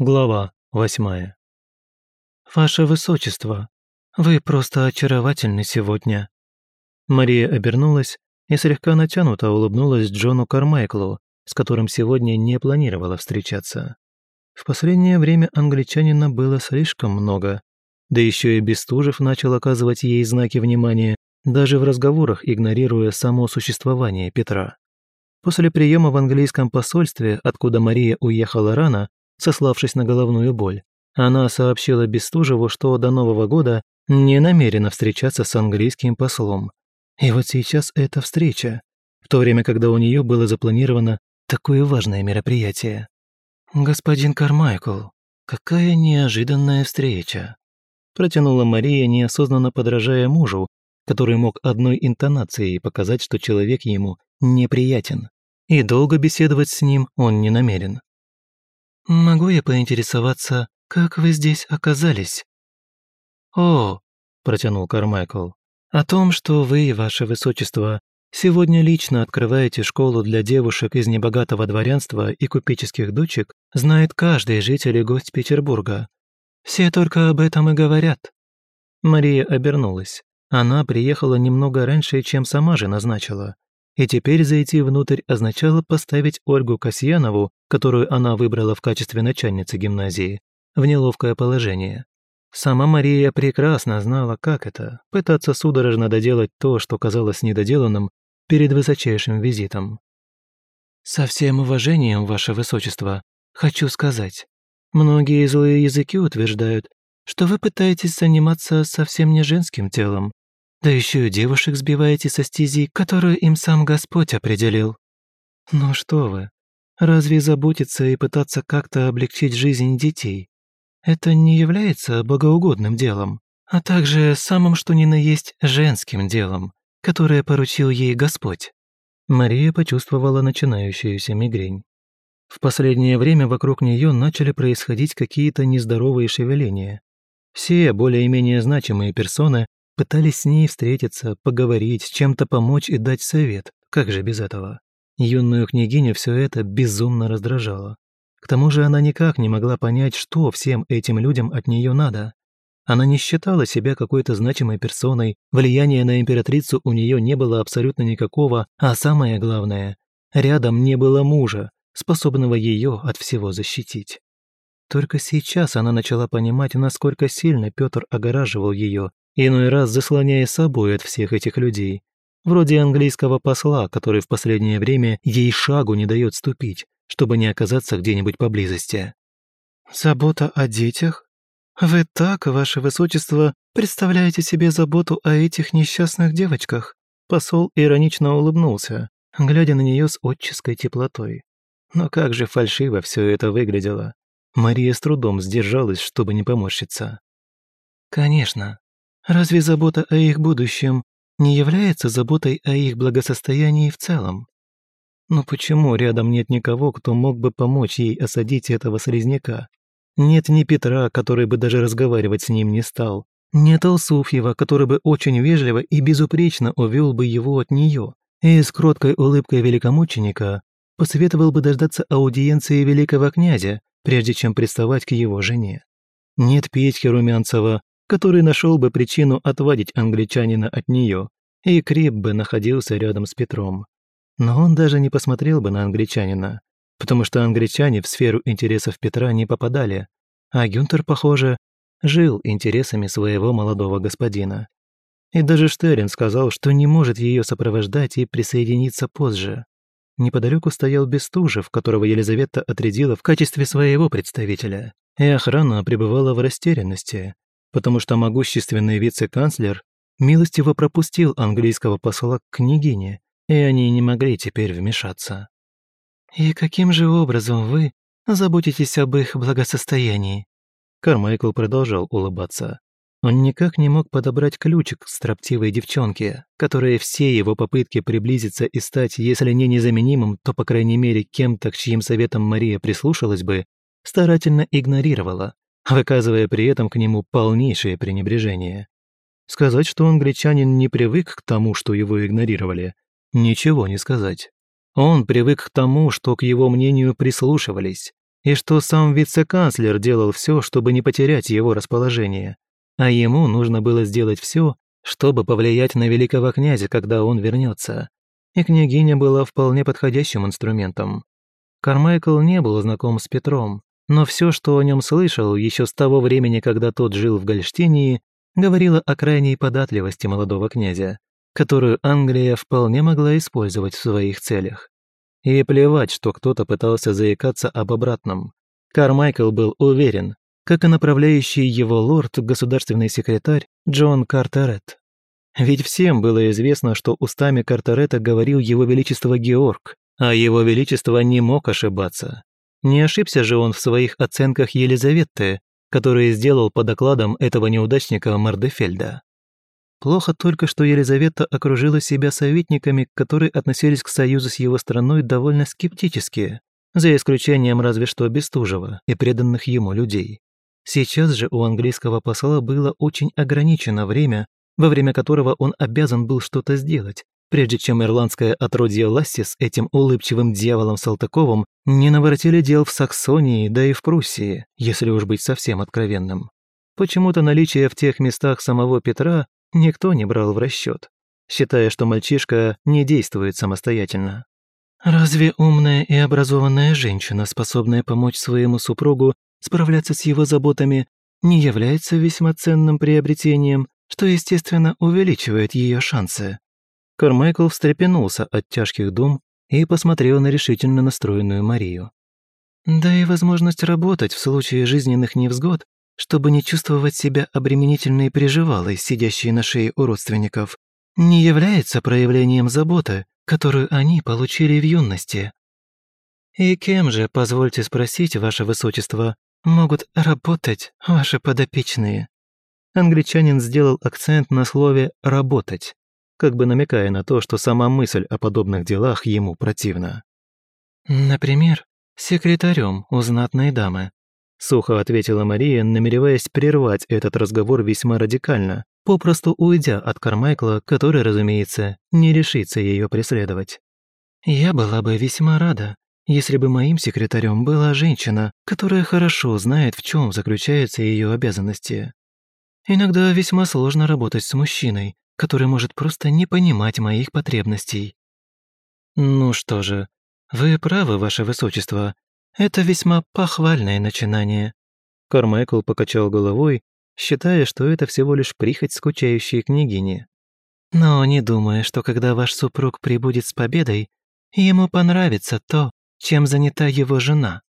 Глава восьмая. «Ваше Высочество, вы просто очаровательны сегодня». Мария обернулась и слегка натянуто улыбнулась Джону Кармайклу, с которым сегодня не планировала встречаться. В последнее время англичанина было слишком много, да еще и Бестужев начал оказывать ей знаки внимания, даже в разговорах игнорируя само существование Петра. После приема в английском посольстве, откуда Мария уехала рано, сославшись на головную боль. Она сообщила Бестужеву, что до Нового года не намерена встречаться с английским послом. И вот сейчас эта встреча, в то время, когда у нее было запланировано такое важное мероприятие. «Господин Кармайкл, какая неожиданная встреча!» протянула Мария, неосознанно подражая мужу, который мог одной интонацией показать, что человек ему неприятен. И долго беседовать с ним он не намерен. «Могу я поинтересоваться, как вы здесь оказались?» «О», – протянул Кармайкл, – «о том, что вы, ваше высочество, сегодня лично открываете школу для девушек из небогатого дворянства и купеческих дочек, знает каждый житель и гость Петербурга. Все только об этом и говорят». Мария обернулась. Она приехала немного раньше, чем сама же назначила – и теперь зайти внутрь означало поставить Ольгу Касьянову, которую она выбрала в качестве начальницы гимназии, в неловкое положение. Сама Мария прекрасно знала, как это – пытаться судорожно доделать то, что казалось недоделанным, перед высочайшим визитом. «Со всем уважением, Ваше Высочество, хочу сказать, многие злые языки утверждают, что вы пытаетесь заниматься совсем не женским телом, да еще и девушек сбиваете со стези, которую им сам Господь определил. Ну что вы, разве заботиться и пытаться как-то облегчить жизнь детей? Это не является богоугодным делом, а также самым что ни на есть женским делом, которое поручил ей Господь. Мария почувствовала начинающуюся мигрень. В последнее время вокруг нее начали происходить какие-то нездоровые шевеления. Все более-менее значимые персоны Пытались с ней встретиться, поговорить, чем-то помочь и дать совет. Как же без этого? Юную княгиню все это безумно раздражало. К тому же она никак не могла понять, что всем этим людям от нее надо. Она не считала себя какой-то значимой персоной, влияния на императрицу у нее не было абсолютно никакого, а самое главное, рядом не было мужа, способного ее от всего защитить. Только сейчас она начала понимать, насколько сильно Петр огораживал ее иной раз заслоняя собой от всех этих людей, вроде английского посла, который в последнее время ей шагу не дает ступить, чтобы не оказаться где-нибудь поблизости. «Забота о детях? Вы так, ваше высочество, представляете себе заботу о этих несчастных девочках?» Посол иронично улыбнулся, глядя на нее с отческой теплотой. Но как же фальшиво все это выглядело. Мария с трудом сдержалась, чтобы не поморщиться. «Конечно, Разве забота о их будущем не является заботой о их благосостоянии в целом? Но почему рядом нет никого, кто мог бы помочь ей осадить этого слизняка? Нет ни Петра, который бы даже разговаривать с ним не стал. Нет Алсуфьева, который бы очень вежливо и безупречно увел бы его от нее. И с кроткой улыбкой великомученика посоветовал бы дождаться аудиенции великого князя, прежде чем приставать к его жене. Нет Петьки Румянцева, который нашел бы причину отводить англичанина от нее, и Крип бы находился рядом с Петром. Но он даже не посмотрел бы на англичанина, потому что англичане в сферу интересов Петра не попадали, а Гюнтер, похоже, жил интересами своего молодого господина. И даже Штерин сказал, что не может ее сопровождать и присоединиться позже. Неподалеку стоял Бестужев, которого Елизавета отрядила в качестве своего представителя, и охрана пребывала в растерянности, потому что могущественный вице-канцлер милостиво пропустил английского посла к княгине, и они не могли теперь вмешаться. «И каким же образом вы заботитесь об их благосостоянии?» Кармайкл продолжал улыбаться. Он никак не мог подобрать ключик строптивой девчонке, которая все его попытки приблизиться и стать, если не незаменимым, то, по крайней мере, кем-то, к чьим советам Мария прислушалась бы, старательно игнорировала, выказывая при этом к нему полнейшее пренебрежение. Сказать, что англичанин не привык к тому, что его игнорировали, ничего не сказать. Он привык к тому, что к его мнению прислушивались, и что сам вице-канцлер делал все, чтобы не потерять его расположение, а ему нужно было сделать все, чтобы повлиять на великого князя, когда он вернется. И княгиня была вполне подходящим инструментом. Кармайкл не был знаком с Петром, но все, что о нем слышал еще с того времени, когда тот жил в Гольштинии, говорило о крайней податливости молодого князя, которую Англия вполне могла использовать в своих целях. И плевать, что кто-то пытался заикаться об обратном. Кармайкл был уверен, как и направляющий его лорд, государственный секретарь Джон Картерет. Ведь всем было известно, что устами Картерета говорил его величество Георг, а его величество не мог ошибаться. Не ошибся же он в своих оценках Елизаветы, которые сделал по докладам этого неудачника Мардефельда. Плохо только, что Елизавета окружила себя советниками, которые относились к союзу с его страной довольно скептически, за исключением разве что Бестужева и преданных ему людей. Сейчас же у английского посла было очень ограничено время, во время которого он обязан был что-то сделать, прежде чем ирландское отродье Ласси с этим улыбчивым дьяволом Салтыковым не наворотили дел в Саксонии, да и в Пруссии, если уж быть совсем откровенным. Почему-то наличие в тех местах самого Петра никто не брал в расчет, считая, что мальчишка не действует самостоятельно. Разве умная и образованная женщина, способная помочь своему супругу справляться с его заботами, не является весьма ценным приобретением, что, естественно, увеличивает ее шансы? Кармайкл встрепенулся от тяжких дум и посмотрел на решительно настроенную Марию. Да и возможность работать в случае жизненных невзгод, чтобы не чувствовать себя обременительной приживалой, сидящей на шее у родственников, не является проявлением заботы, которую они получили в юности. И кем же, позвольте спросить, ваше высочество, могут работать ваши подопечные? Англичанин сделал акцент на слове «работать», как бы намекая на то, что сама мысль о подобных делах ему противна. «Например, секретарем у знатной дамы», сухо ответила Мария, намереваясь прервать этот разговор весьма радикально, попросту уйдя от Кармайкла, который, разумеется, не решится ее преследовать. «Я была бы весьма рада, если бы моим секретарем была женщина, которая хорошо знает, в чем заключаются ее обязанности. Иногда весьма сложно работать с мужчиной, который может просто не понимать моих потребностей. Ну что же, вы правы, ваше высочество. Это весьма похвальное начинание. Кармайкл покачал головой, считая, что это всего лишь прихоть скучающей княгини. Но не думая, что когда ваш супруг прибудет с победой, ему понравится то, чем занята его жена.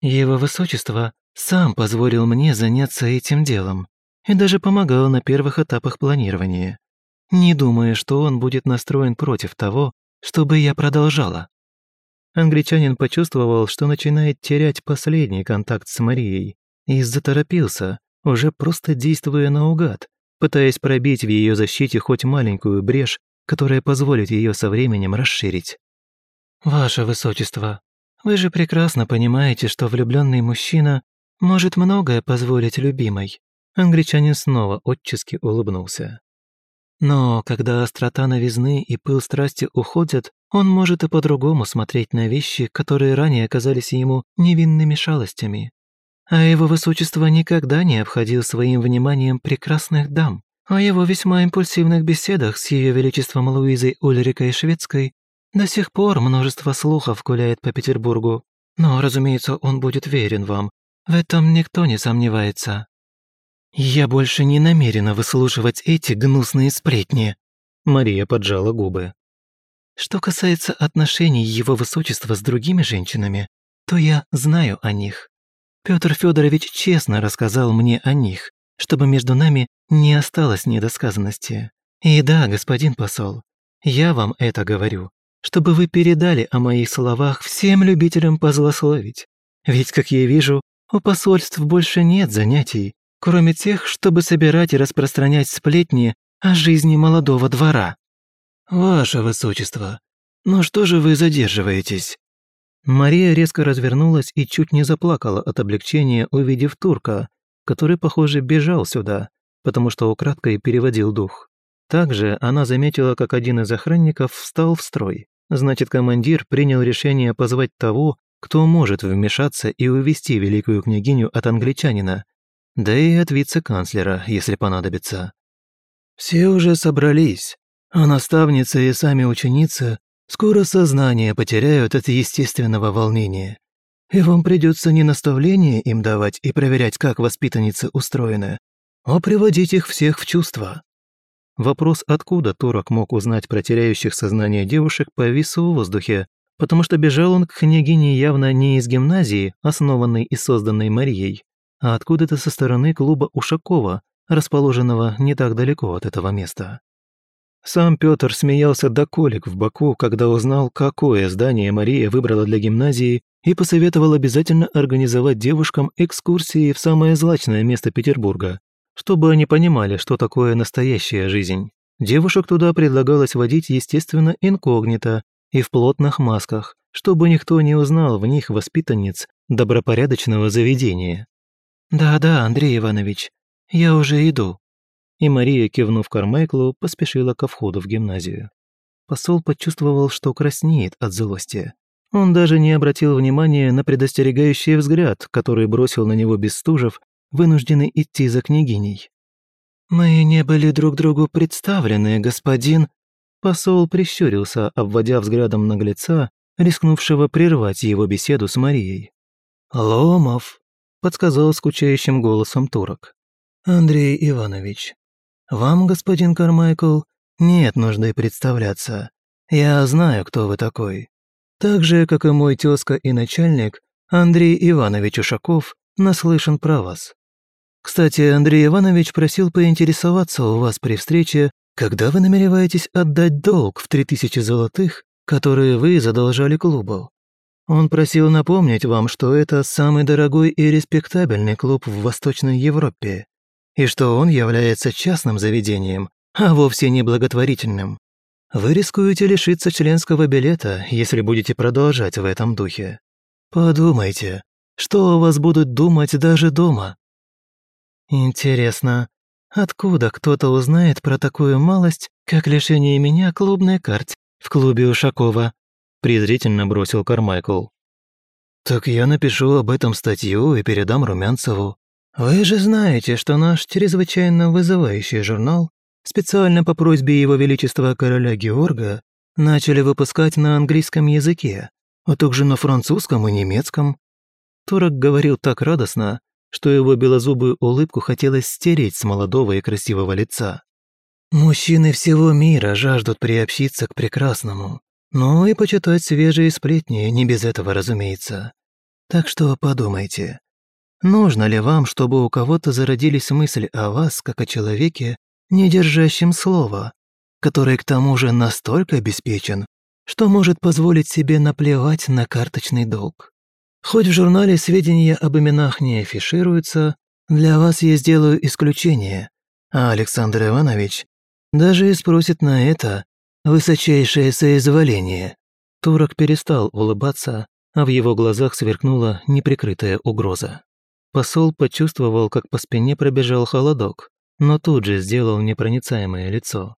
Его высочество сам позволил мне заняться этим делом и даже помогал на первых этапах планирования не думая, что он будет настроен против того, чтобы я продолжала. Англичанин почувствовал, что начинает терять последний контакт с Марией, и заторопился, уже просто действуя наугад, пытаясь пробить в ее защите хоть маленькую брешь, которая позволит ее со временем расширить. «Ваше Высочество, вы же прекрасно понимаете, что влюбленный мужчина может многое позволить любимой». Англичанин снова отчески улыбнулся. Но когда острота новизны и пыл страсти уходят, он может и по-другому смотреть на вещи, которые ранее казались ему невинными шалостями. А его высочество никогда не обходил своим вниманием прекрасных дам. О его весьма импульсивных беседах с ее величеством Луизой Ульрикой Шведской до сих пор множество слухов гуляет по Петербургу. Но, разумеется, он будет верен вам. В этом никто не сомневается. «Я больше не намерена выслушивать эти гнусные сплетни», Мария поджала губы. «Что касается отношений его высочества с другими женщинами, то я знаю о них. Петр Федорович честно рассказал мне о них, чтобы между нами не осталось недосказанности. И да, господин посол, я вам это говорю, чтобы вы передали о моих словах всем любителям позлословить. Ведь, как я вижу, у посольств больше нет занятий, кроме тех, чтобы собирать и распространять сплетни о жизни молодого двора. Ваше высочество, ну что же вы задерживаетесь? Мария резко развернулась и чуть не заплакала от облегчения, увидев турка, который, похоже, бежал сюда, потому что украдкой переводил дух. Также она заметила, как один из охранников встал в строй. Значит, командир принял решение позвать того, кто может вмешаться и увести великую княгиню от англичанина, да и от вице-канцлера, если понадобится. Все уже собрались, а наставницы и сами ученицы скоро сознание потеряют от естественного волнения. И вам придется не наставление им давать и проверять, как воспитанницы устроены, а приводить их всех в чувство. Вопрос, откуда Турок мог узнать про теряющих сознание девушек, повис в воздухе, потому что бежал он к княгине явно не из гимназии, основанной и созданной Марией, а откуда-то со стороны клуба Ушакова, расположенного не так далеко от этого места. Сам Петр смеялся до колик в боку, когда узнал, какое здание Мария выбрала для гимназии и посоветовал обязательно организовать девушкам экскурсии в самое злачное место Петербурга, чтобы они понимали, что такое настоящая жизнь. Девушек туда предлагалось водить, естественно, инкогнито и в плотных масках, чтобы никто не узнал в них воспитанниц добропорядочного заведения. «Да-да, Андрей Иванович, я уже иду». И Мария, кивнув Кармайклу, поспешила ко входу в гимназию. Посол почувствовал, что краснеет от злости. Он даже не обратил внимания на предостерегающий взгляд, который бросил на него Бестужев, вынужденный идти за княгиней. «Мы не были друг другу представлены, господин...» Посол прищурился, обводя взглядом наглеца, рискнувшего прервать его беседу с Марией. «Ломов», — подсказал скучающим голосом турок. «Андрей Иванович, вам, господин Кармайкл, нет нужды представляться. Я знаю, кто вы такой. Так же, как и мой тезка и начальник, Андрей Иванович Ушаков, наслышан про вас. Кстати, Андрей Иванович просил поинтересоваться у вас при встрече, когда вы намереваетесь отдать долг в три тысячи золотых, которые вы задолжали клубу. Он просил напомнить вам, что это самый дорогой и респектабельный клуб в Восточной Европе, и что он является частным заведением, а вовсе не благотворительным. Вы рискуете лишиться членского билета, если будете продолжать в этом духе. Подумайте, что о вас будут думать даже дома. Интересно, откуда кто-то узнает про такую малость, как лишение меня клубной карт в клубе Ушакова? Презрительно бросил Кармайкл. Так я напишу об этом статью и передам Румянцеву. Вы же знаете, что наш чрезвычайно вызывающий журнал специально по просьбе Его Величества короля Георга начали выпускать на английском языке, а также на французском и немецком. Турок говорил так радостно, что его белозубую улыбку хотелось стереть с молодого и красивого лица. «Мужчины всего мира жаждут приобщиться к прекрасному, но и почитать свежие сплетни не без этого, разумеется. Так что подумайте, нужно ли вам, чтобы у кого-то зародились мысли о вас, как о человеке, не держащем слова, который к тому же настолько обеспечен, что может позволить себе наплевать на карточный долг. Хоть в журнале сведения об именах не афишируются, для вас я сделаю исключение, а Александр Иванович даже и спросит на это высочайшее соизволение». Турок перестал улыбаться, а в его глазах сверкнула неприкрытая угроза. Посол почувствовал, как по спине пробежал холодок, но тут же сделал непроницаемое лицо.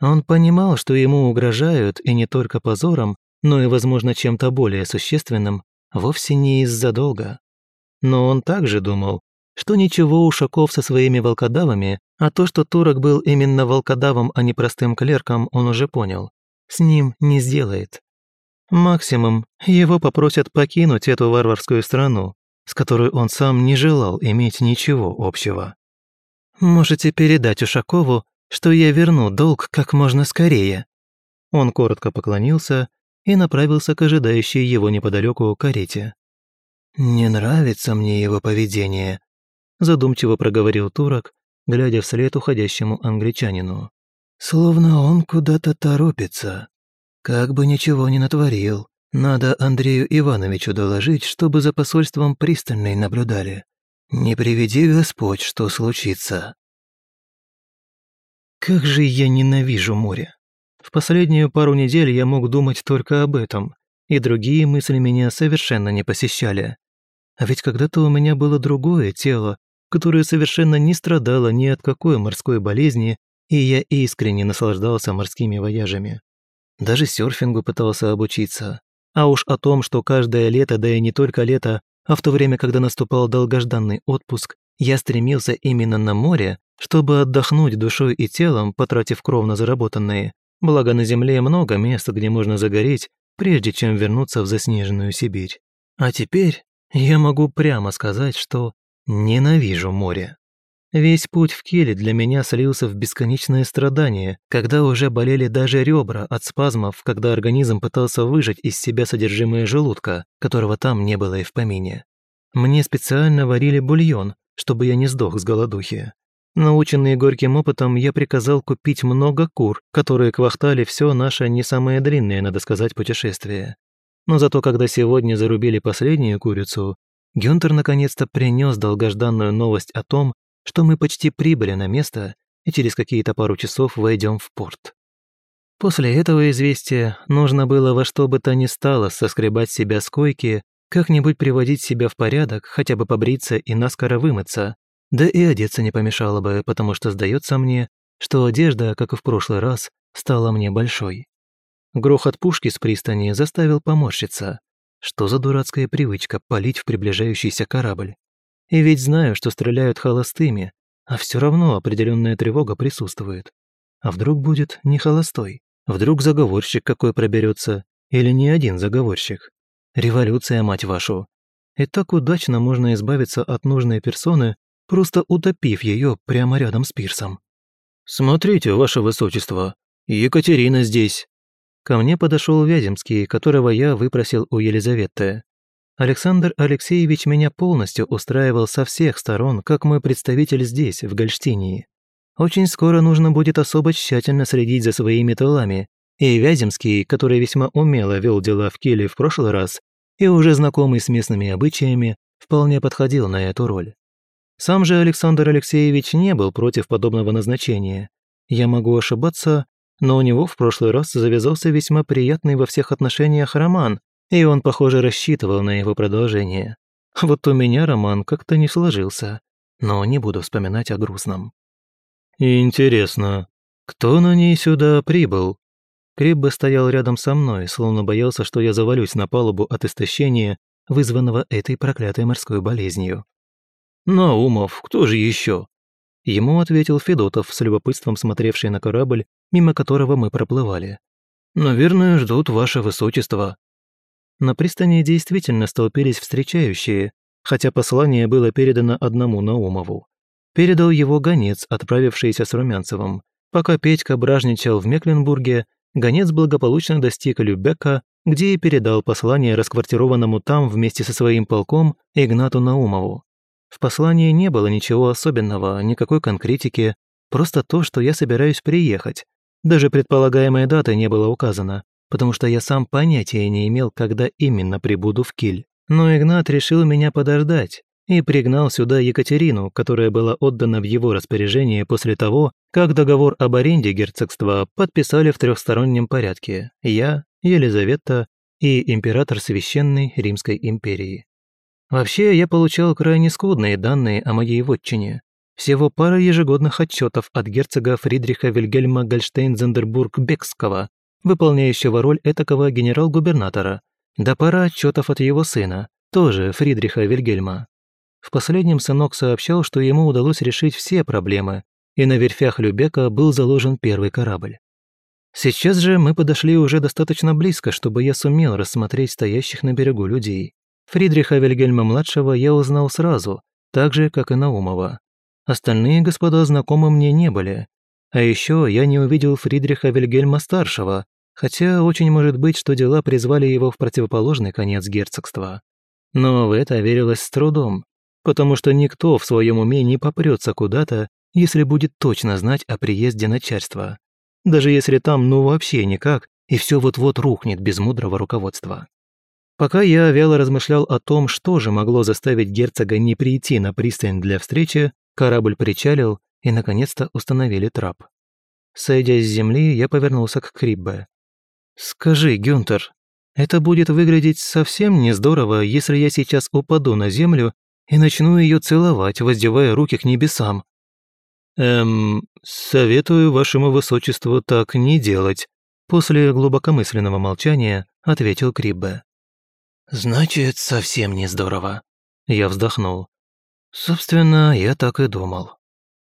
Он понимал, что ему угрожают и не только позором, но и, возможно, чем-то более существенным, вовсе не из-за долга. Но он также думал, что ничего Ушаков со своими волкодавами, а то, что турок был именно волкодавом, а не простым клерком, он уже понял, с ним не сделает. Максимум, его попросят покинуть эту варварскую страну, с которой он сам не желал иметь ничего общего. «Можете передать Ушакову, что я верну долг как можно скорее». Он коротко поклонился и направился к ожидающей его неподалеку карете. «Не нравится мне его поведение», – задумчиво проговорил турок, глядя вслед уходящему англичанину. «Словно он куда-то торопится. Как бы ничего не натворил. Надо Андрею Ивановичу доложить, чтобы за посольством пристальной наблюдали. Не приведи Господь, что случится». Как же я ненавижу море. В последнюю пару недель я мог думать только об этом, и другие мысли меня совершенно не посещали. А ведь когда-то у меня было другое тело, которое совершенно не страдало ни от какой морской болезни, и я искренне наслаждался морскими вояжами. Даже серфингу пытался обучиться. А уж о том, что каждое лето, да и не только лето, а в то время, когда наступал долгожданный отпуск, я стремился именно на море, чтобы отдохнуть душой и телом, потратив кровно заработанные. Благо на земле много мест, где можно загореть, прежде чем вернуться в заснеженную Сибирь. А теперь я могу прямо сказать, что ненавижу море. Весь путь в Келе для меня слился в бесконечное страдание, когда уже болели даже ребра от спазмов, когда организм пытался выжать из себя содержимое желудка, которого там не было и в помине. Мне специально варили бульон, чтобы я не сдох с голодухи. Наученный горьким опытом, я приказал купить много кур, которые квахтали все наше не самое длинное, надо сказать, путешествие. Но зато когда сегодня зарубили последнюю курицу, Гюнтер наконец-то принес долгожданную новость о том, что мы почти прибыли на место и через какие-то пару часов войдем в порт. После этого известия нужно было во что бы то ни стало соскребать себя с койки, как-нибудь приводить себя в порядок, хотя бы побриться и наскоро вымыться, да и одеться не помешало бы, потому что сдается мне, что одежда, как и в прошлый раз, стала мне большой. Грохот пушки с пристани заставил поморщиться. Что за дурацкая привычка палить в приближающийся корабль? И ведь знаю, что стреляют холостыми, а все равно определенная тревога присутствует. А вдруг будет не холостой? Вдруг заговорщик какой проберется? Или не один заговорщик? Революция, мать вашу! И так удачно можно избавиться от нужной персоны, просто утопив ее прямо рядом с пирсом. «Смотрите, ваше высочество, Екатерина здесь!» Ко мне подошел Вяземский, которого я выпросил у Елизаветы. Александр Алексеевич меня полностью устраивал со всех сторон, как мой представитель здесь, в Гольштинии. Очень скоро нужно будет особо тщательно следить за своими тылами, и Вяземский, который весьма умело вел дела в Келе в прошлый раз и уже знакомый с местными обычаями, вполне подходил на эту роль. Сам же Александр Алексеевич не был против подобного назначения. Я могу ошибаться, но у него в прошлый раз завязался весьма приятный во всех отношениях роман, и он, похоже, рассчитывал на его продолжение. Вот у меня роман как-то не сложился, но не буду вспоминать о грустном. «Интересно, кто на ней сюда прибыл?» Криббе стоял рядом со мной, словно боялся, что я завалюсь на палубу от истощения, вызванного этой проклятой морской болезнью. «Наумов, кто же еще?» Ему ответил Федотов, с любопытством смотревший на корабль, мимо которого мы проплывали. «Наверное, ждут ваше высочество». На пристани действительно столпились встречающие, хотя послание было передано одному Наумову. Передал его гонец, отправившийся с Румянцевым. Пока Петька бражничал в Мекленбурге, гонец благополучно достиг Любека, где и передал послание расквартированному там вместе со своим полком Игнату Наумову. В послании не было ничего особенного, никакой конкретики, просто то, что я собираюсь приехать. Даже предполагаемая дата не была указана потому что я сам понятия не имел, когда именно прибуду в Киль. Но Игнат решил меня подождать и пригнал сюда Екатерину, которая была отдана в его распоряжение после того, как договор об аренде герцогства подписали в трехстороннем порядке я, Елизавета и император Священной Римской империи. Вообще, я получал крайне скудные данные о моей вотчине. Всего пара ежегодных отчетов от герцога Фридриха Вильгельма Гольштейн-Зендербург-Бекского выполняющего роль этакого генерал-губернатора, да пара отчетов от его сына, тоже Фридриха Вильгельма. В последнем сынок сообщал, что ему удалось решить все проблемы, и на верфях Любека был заложен первый корабль. Сейчас же мы подошли уже достаточно близко, чтобы я сумел рассмотреть стоящих на берегу людей. Фридриха Вильгельма-младшего я узнал сразу, так же, как и Наумова. Остальные господа знакомы мне не были. А еще я не увидел Фридриха Вильгельма-старшего, хотя очень может быть, что дела призвали его в противоположный конец герцогства. Но в это верилось с трудом, потому что никто в своем уме не попрется куда-то, если будет точно знать о приезде начальства. Даже если там ну вообще никак, и все вот-вот рухнет без мудрого руководства. Пока я вяло размышлял о том, что же могло заставить герцога не прийти на пристань для встречи, корабль причалил и, наконец-то, установили трап. Сойдя с земли, я повернулся к Криббе. «Скажи, Гюнтер, это будет выглядеть совсем не здорово, если я сейчас упаду на землю и начну ее целовать, воздевая руки к небесам». «Эм, советую вашему высочеству так не делать», После глубокомысленного молчания ответил Криббе. «Значит, совсем не здорово». Я вздохнул. Собственно, я так и думал.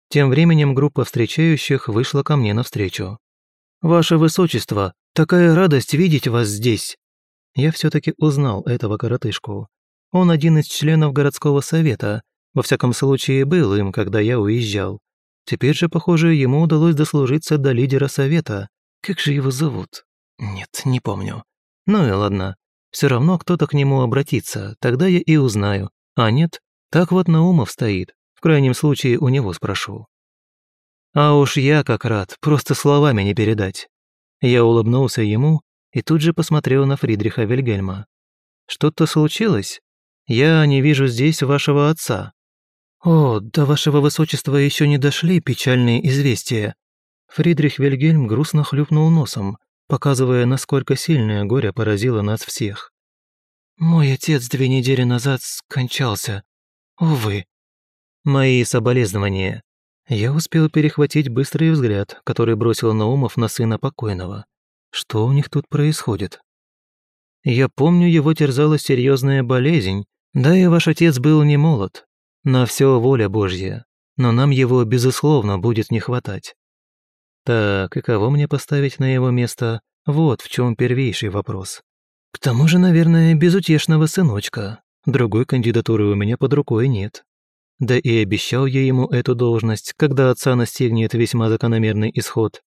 Тем временем группа встречающих вышла ко мне навстречу. «Ваше Высочество, такая радость видеть вас здесь!» Я все-таки узнал этого коротышку. Он один из членов городского совета, во всяком случае был им, когда я уезжал. Теперь же, похоже, ему удалось дослужиться до лидера совета. Как же его зовут? Нет, не помню. Ну и ладно. Все равно кто-то к нему обратится, тогда я и узнаю. А нет, так вот Наумов стоит. В крайнем случае у него спрошу. А уж я как рад, просто словами не передать. Я улыбнулся ему и тут же посмотрел на Фридриха Вильгельма. «Что-то случилось? Я не вижу здесь вашего отца». «О, до вашего высочества еще не дошли печальные известия». Фридрих Вильгельм грустно хлюпнул носом, показывая, насколько сильное горе поразило нас всех. «Мой отец две недели назад скончался. Увы». «Мои соболезнования», я успел перехватить быстрый взгляд, который бросил Наумов на сына покойного. Что у них тут происходит? Я помню, его терзала серьезная болезнь, да и ваш отец был не молод. На все воля Божья, но нам его, безусловно, будет не хватать. Так, и кого мне поставить на его место? Вот в чем первейший вопрос. К тому же, наверное, безутешного сыночка. Другой кандидатуры у меня под рукой нет. Да и обещал я ему эту должность, когда отца настигнет весьма закономерный исход.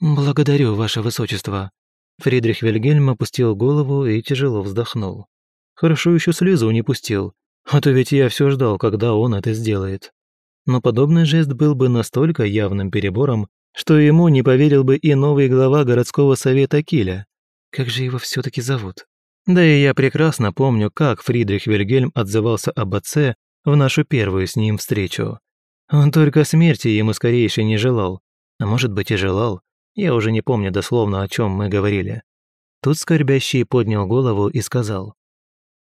«Благодарю, ваше высочество». Фридрих Вильгельм опустил голову и тяжело вздохнул. Хорошо еще слезу не пустил, а то ведь я все ждал, когда он это сделает. Но подобный жест был бы настолько явным перебором, что ему не поверил бы и новый глава городского совета Киля. Как же его все таки зовут? Да и я прекрасно помню, как Фридрих Вильгельм отзывался об отце в нашу первую с ним встречу. Он только смерти ему скорейшей не желал, а может быть и желал, я уже не помню дословно, о чем мы говорили. Тут скорбящий поднял голову и сказал,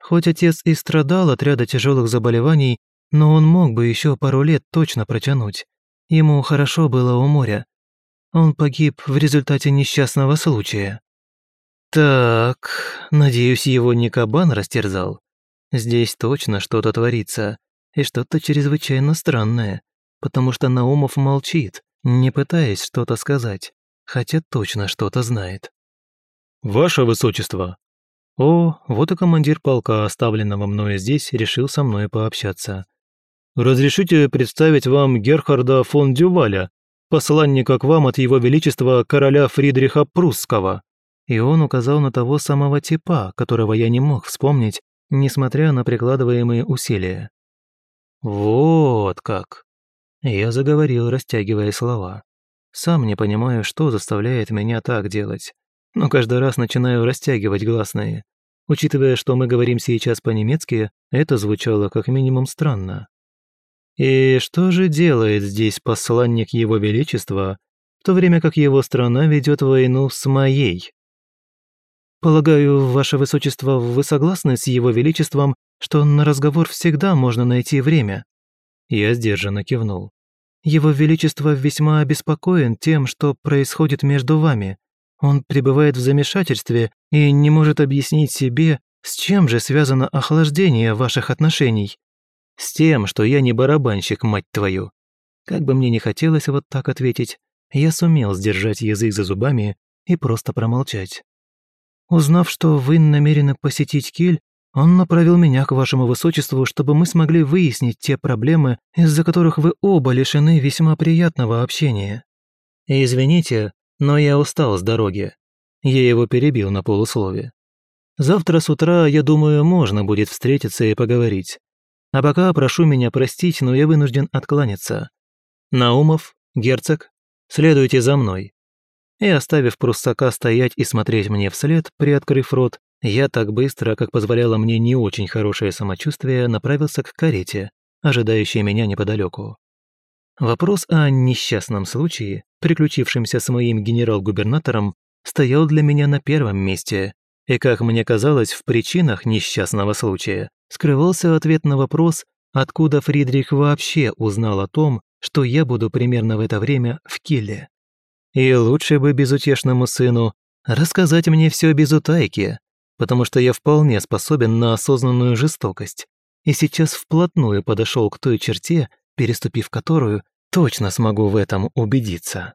«Хоть отец и страдал от ряда тяжелых заболеваний, но он мог бы еще пару лет точно протянуть. Ему хорошо было у моря. Он погиб в результате несчастного случая». «Так, надеюсь, его не кабан растерзал?» Здесь точно что-то творится, и что-то чрезвычайно странное, потому что Наумов молчит, не пытаясь что-то сказать, хотя точно что-то знает. «Ваше Высочество!» О, вот и командир полка, оставленного мною здесь, решил со мной пообщаться. «Разрешите представить вам Герхарда фон Дюваля, посланника к вам от его величества короля Фридриха Прусского». И он указал на того самого типа, которого я не мог вспомнить, несмотря на прикладываемые усилия. «Вот как!» Я заговорил, растягивая слова. Сам не понимаю, что заставляет меня так делать, но каждый раз начинаю растягивать гласные. Учитывая, что мы говорим сейчас по-немецки, это звучало как минимум странно. И что же делает здесь посланник Его Величества, в то время как его страна ведет войну с моей? Полагаю, ваше высочество, вы согласны с его величеством, что на разговор всегда можно найти время?» Я сдержанно кивнул. «Его величество весьма обеспокоен тем, что происходит между вами. Он пребывает в замешательстве и не может объяснить себе, с чем же связано охлаждение ваших отношений. С тем, что я не барабанщик, мать твою. Как бы мне не хотелось вот так ответить, я сумел сдержать язык за зубами и просто промолчать. Узнав, что вы намерены посетить Киль, он направил меня к вашему высочеству, чтобы мы смогли выяснить те проблемы, из-за которых вы оба лишены весьма приятного общения. Извините, но я устал с дороги. Я его перебил на полуслове. Завтра с утра, я думаю, можно будет встретиться и поговорить. А пока прошу меня простить, но я вынужден откланяться. Наумов, герцог, следуйте за мной и, оставив пруссака стоять и смотреть мне вслед, приоткрыв рот, я так быстро, как позволяло мне не очень хорошее самочувствие, направился к карете, ожидающей меня неподалеку. Вопрос о несчастном случае, приключившемся с моим генерал-губернатором, стоял для меня на первом месте, и, как мне казалось, в причинах несчастного случая скрывался ответ на вопрос, откуда Фридрих вообще узнал о том, что я буду примерно в это время в Килле. И лучше бы безутешному сыну рассказать мне все без утайки, потому что я вполне способен на осознанную жестокость, и сейчас вплотную подошел к той черте, переступив которую, точно смогу в этом убедиться.